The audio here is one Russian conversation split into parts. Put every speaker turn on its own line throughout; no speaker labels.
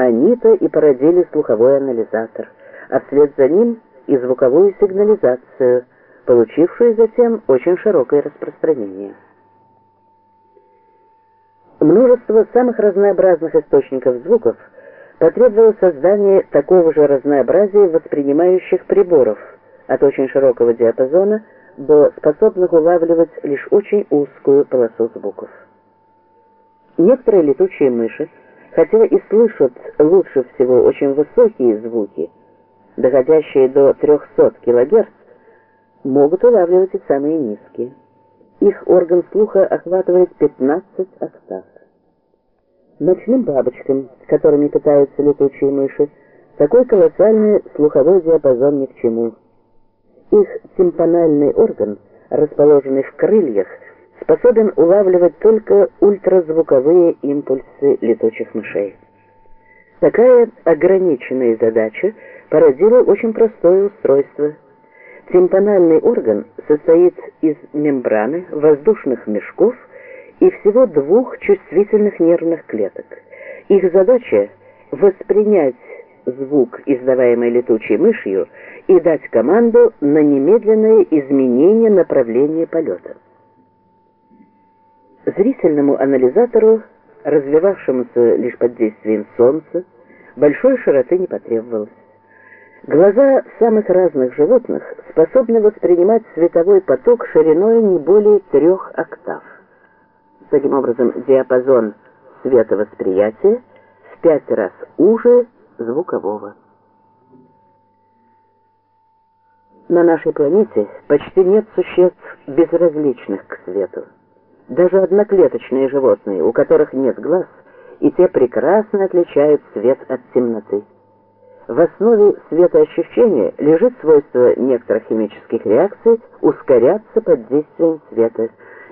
Они-то и породили слуховой анализатор, а вслед за ним и звуковую сигнализацию, получившую затем очень широкое распространение. Множество самых разнообразных источников звуков потребовало создания такого же разнообразия воспринимающих приборов от очень широкого диапазона до способных улавливать лишь очень узкую полосу звуков. Некоторые летучие мыши, хотя и слышат лучше всего очень высокие звуки, доходящие до 300 кГц, могут улавливать и самые низкие. Их орган слуха охватывает 15 октав. Ночным бабочкам, которыми питаются летучие мыши, такой колоссальный слуховой диапазон ни к чему. Их тимпанальный орган, расположенный в крыльях, способен улавливать только ультразвуковые импульсы летучих мышей. Такая ограниченная задача породила очень простое устройство. Тимпанальный орган состоит из мембраны, воздушных мешков и всего двух чувствительных нервных клеток. Их задача – воспринять звук, издаваемый летучей мышью, и дать команду на немедленное изменение направления полета. Зрительному анализатору, развивавшемуся лишь под действием солнца, большой широты не потребовалось. Глаза самых разных животных способны воспринимать световой поток шириной не более трех октав. Таким образом, диапазон световосприятия в пять раз уже звукового. На нашей планете почти нет существ безразличных к свету. Даже одноклеточные животные, у которых нет глаз, и те прекрасно отличают свет от темноты. В основе светоощущения лежит свойство некоторых химических реакций ускоряться под действием света,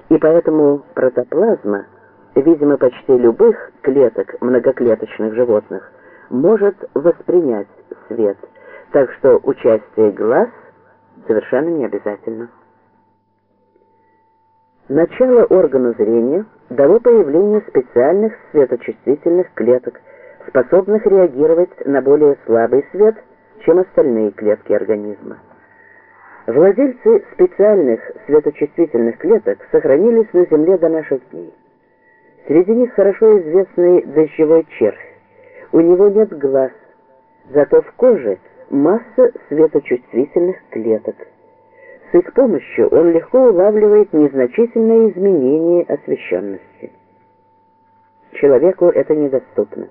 и поэтому протоплазма, видимо, почти любых клеток многоклеточных животных, может воспринять свет, так что участие глаз совершенно не обязательно. Начало органа зрения дало появление специальных светочувствительных клеток, способных реагировать на более слабый свет, чем остальные клетки организма. Владельцы специальных светочувствительных клеток сохранились на Земле до наших дней. Среди них хорошо известный дождевой червь. У него нет глаз, зато в коже масса светочувствительных клеток. С их помощью он легко улавливает незначительные изменения освещенности. Человеку это недоступно.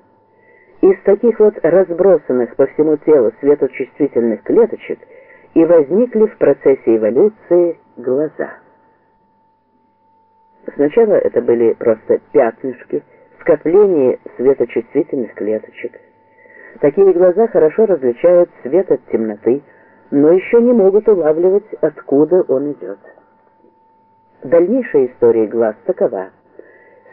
Из таких вот разбросанных по всему телу светочувствительных клеточек и возникли в процессе эволюции глаза. Сначала это были просто пятнышки, скопление светочувствительных клеточек. Такие глаза хорошо различают свет от темноты, но еще не могут улавливать, откуда он идет. Дальнейшая история глаз такова.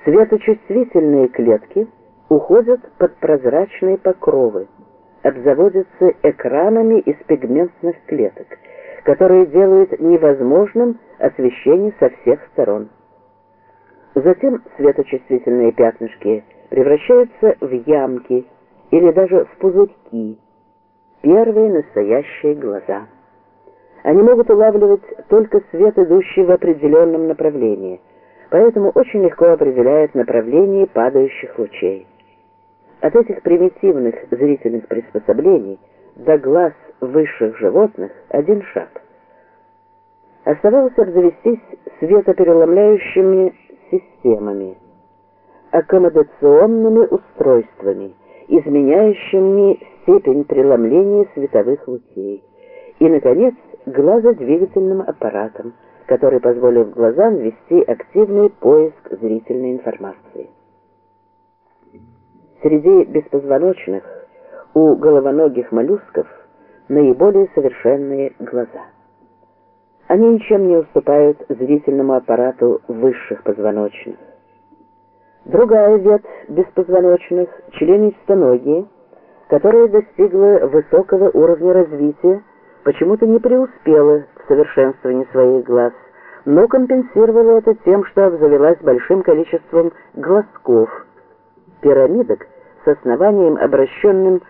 Светочувствительные клетки уходят под прозрачные покровы, обзаводятся экранами из пигментных клеток, которые делают невозможным освещение со всех сторон. Затем светочувствительные пятнышки превращаются в ямки или даже в пузырьки, первые настоящие глаза. Они могут улавливать только свет, идущий в определенном направлении, поэтому очень легко определяют направление падающих лучей. От этих примитивных зрительных приспособлений до глаз высших животных один шаг. Оставалось обзавестись светопереломляющими системами, аккомодационными устройствами, изменяющими степень преломления световых лучей, и, наконец, глазодвигательным аппаратом, который позволит глазам вести активный поиск зрительной информации. Среди беспозвоночных у головоногих моллюсков наиболее совершенные глаза. Они ничем не уступают зрительному аппарату высших позвоночных. Другая ветвь беспозвоночных – членистоногие, которая достигла высокого уровня развития, почему-то не преуспела в совершенствовании своих глаз, но компенсировала это тем, что обзавелась большим количеством глазков, пирамидок с основанием, обращенным